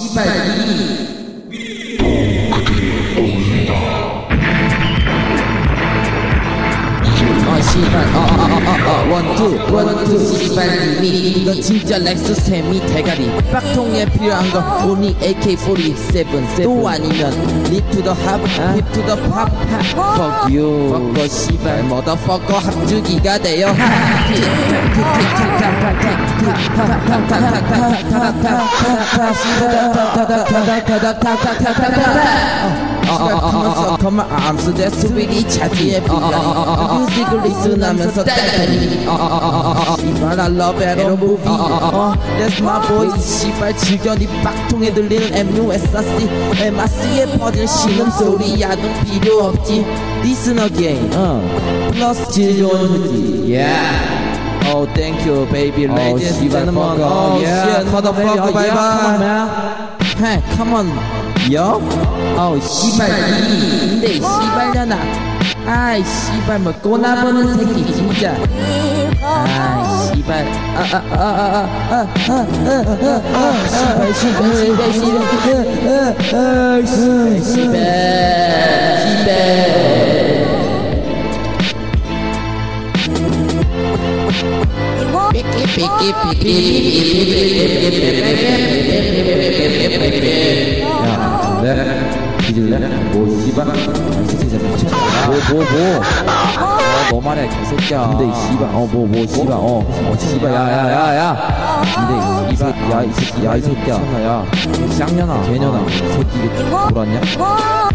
이발이 어 씨발 어어어어어 원투 원투 씨발님이 넌 진짜 렉서스 햄이 대가리 빡통에 필요한 거 오니 AK47 또 아니면 리투더 합 리투더 팝 Fuck you fuck 씨발 머더퍼거 합주기가 돼요 하하 틱틱틱틱틱틱틱 검은 암수대 수익이 자기의 비단 뮤직을 리슨하면서 때리 이발 I love it on movie That's my voice 시발 질견이 빡통에 들리는 MUSRC MRC에 퍼질 신음소리 야동 필요 없지 Listen again 플러스 즐거운 후기 Yeah Oh, thank you, baby. Oh, Ladies and gentlemen. Oh, yeah, shit, motherfucker, baby. Come on, man. Hey, come on. Yo. Oh, 씨발. 근데 씨발잖아. 아이, 씨발 뭐 꼬나보는 새끼 진짜. 아, 씨발. 아, 아, 아, 아, 아, 아, 아, 아, 씨발, 씨발, 씨발, 씨발, 씨발, 씨발. 야, 네. 뒤질래? 뭐, 씨발. 진짜 미쳤다. 뭐, 뭐, 뭐. 어, 너만해, 개새끼야. 근데, 씨발. 어, 뭐, 뭐, 씨발. 어, 어, 씨발. 야, 야, 야, 야. 근데, 이발 야, 이 새끼, 야, 이 새끼야. 야, 쌍년아. 개년아. 새끼, 놀았냐?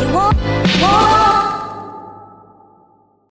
You won't, won't.